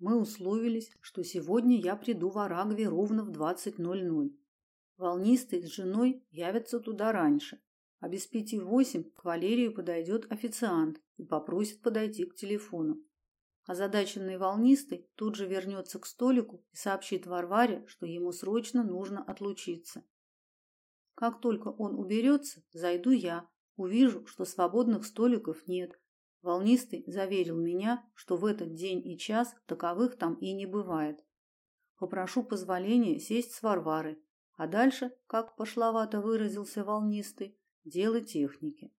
Мы условились, что сегодня я приду в Арагве ровно в 20:00. Волнистый с женой явятся туда раньше, а без пяти восемь к Валерию подойдет официант и попросит подойти к телефону. Озадаченный волнистый тут же вернется к столику и сообщит Варваре, что ему срочно нужно отлучиться. Как только он уберется, зайду я, увижу, что свободных столиков нет. Волнистый заверил меня, что в этот день и час таковых там и не бывает. Попрошу позволения сесть с Варварой, а дальше, как пошловато выразился волнистый, дело техники.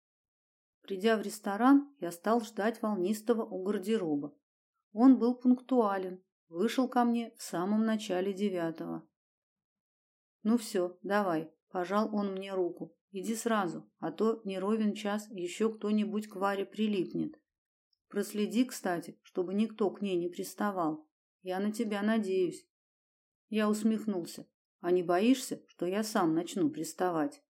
Придя в ресторан, я стал ждать волнистого у гардероба. Он был пунктуален, вышел ко мне в самом начале девятого. Ну все, давай, пожал он мне руку. Иди сразу, а то не ровен час еще кто-нибудь к Варе прилипнет. Проследи, кстати, чтобы никто к ней не приставал. Я на тебя надеюсь. Я усмехнулся. А не боишься, что я сам начну приставать?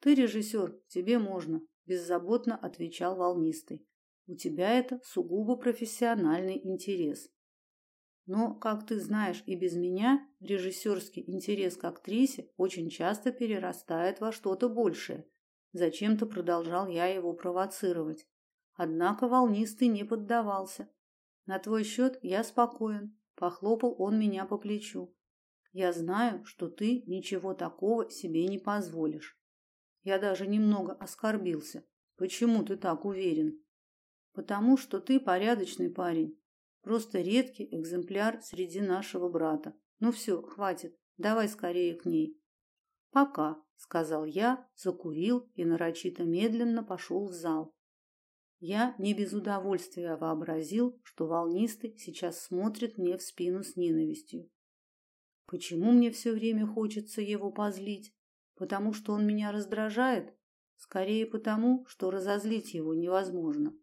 Ты режиссер, тебе можно, беззаботно отвечал волнистый. У тебя это сугубо профессиональный интерес. Но, как ты знаешь и без меня, режиссерский интерес к актрисе очень часто перерастает во что-то большее. Зачем-то продолжал я его провоцировать. Однако волнистый не поддавался. На твой счет я спокоен, похлопал он меня по плечу. Я знаю, что ты ничего такого себе не позволишь. Я даже немного оскорбился. Почему ты так уверен? Потому что ты порядочный парень. Просто редкий экземпляр среди нашего брата. Ну все, хватит. Давай скорее к ней. Пока, сказал я, закурил и нарочито медленно пошел в зал. Я не без удовольствия вообразил, что волнистый сейчас смотрит мне в спину с ненавистью. Почему мне все время хочется его позлить? Потому что он меня раздражает? Скорее потому, что разозлить его невозможно.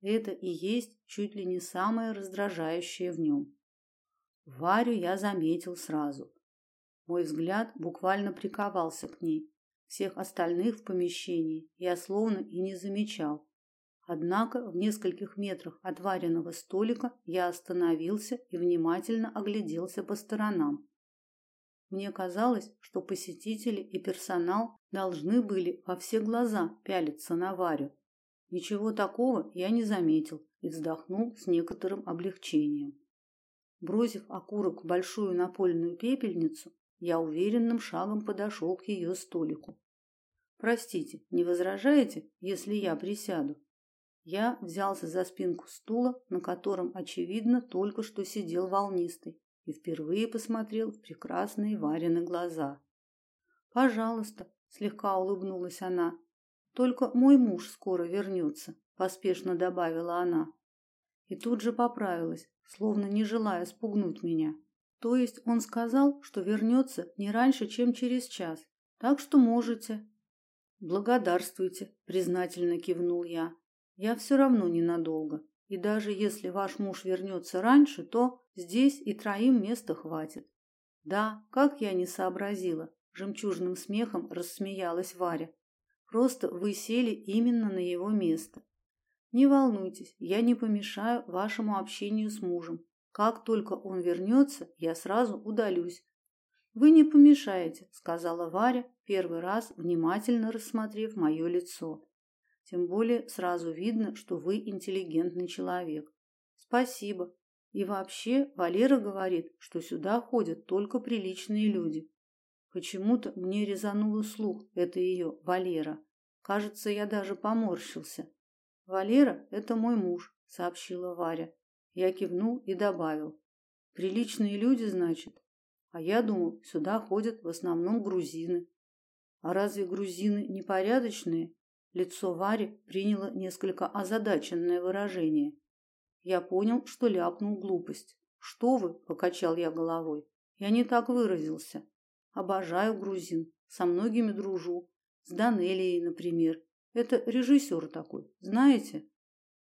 Это и есть чуть ли не самое раздражающее в нем. Варю я заметил сразу. Мой взгляд буквально приковался к ней. Всех остальных в помещении я словно и не замечал. Однако в нескольких метрах от вареного столика я остановился и внимательно огляделся по сторонам. Мне казалось, что посетители и персонал должны были во все глаза пялиться на Варю. Ничего такого я не заметил и вздохнул с некоторым облегчением. Бросив окурок в большую напольную пепельницу, я уверенным шагом подошел к ее столику. Простите, не возражаете, если я присяду? Я взялся за спинку стула, на котором очевидно только что сидел волнистый, и впервые посмотрел в прекрасные Варины глаза. Пожалуйста, слегка улыбнулась она. Только мой муж скоро вернется», – поспешно добавила она. И тут же поправилась, словно не желая спугнуть меня. То есть он сказал, что вернется не раньше, чем через час. Так что можете. Благодарствуйте, признательно кивнул я. Я все равно ненадолго. И даже если ваш муж вернется раньше, то здесь и троим места хватит. Да, как я не сообразила, жемчужным смехом рассмеялась Варя. Просто вы сели именно на его место. Не волнуйтесь, я не помешаю вашему общению с мужем. Как только он вернется, я сразу удалюсь. Вы не помешаете, сказала Варя, первый раз внимательно рассмотрев мое лицо. Тем более сразу видно, что вы интеллигентный человек. Спасибо. И вообще, Валера говорит, что сюда ходят только приличные люди. Почему-то мне резануло слух это ее Валера. Кажется, я даже поморщился. Валера это мой муж, сообщила Варя. Я кивнул и добавил: приличные люди, значит. А я думал, сюда ходят в основном грузины. А разве грузины непорядочные? Лицо Вари приняло несколько озадаченное выражение. Я понял, что ляпнул глупость. Что вы, покачал я головой. Я не так выразился. Обожаю грузин, со многими дружу. С Данелией, например. Это режиссер такой, знаете?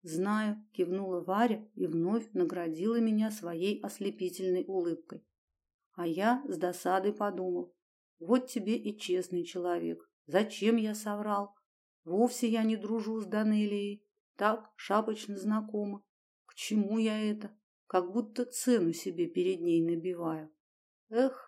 Знаю, кивнула Варя и вновь наградила меня своей ослепительной улыбкой. А я с досадой подумал: вот тебе и честный человек. Зачем я соврал? Вовсе я не дружу с Данелией, так шапочно знакома. К чему я это? как будто цену себе перед ней набиваю. Эх,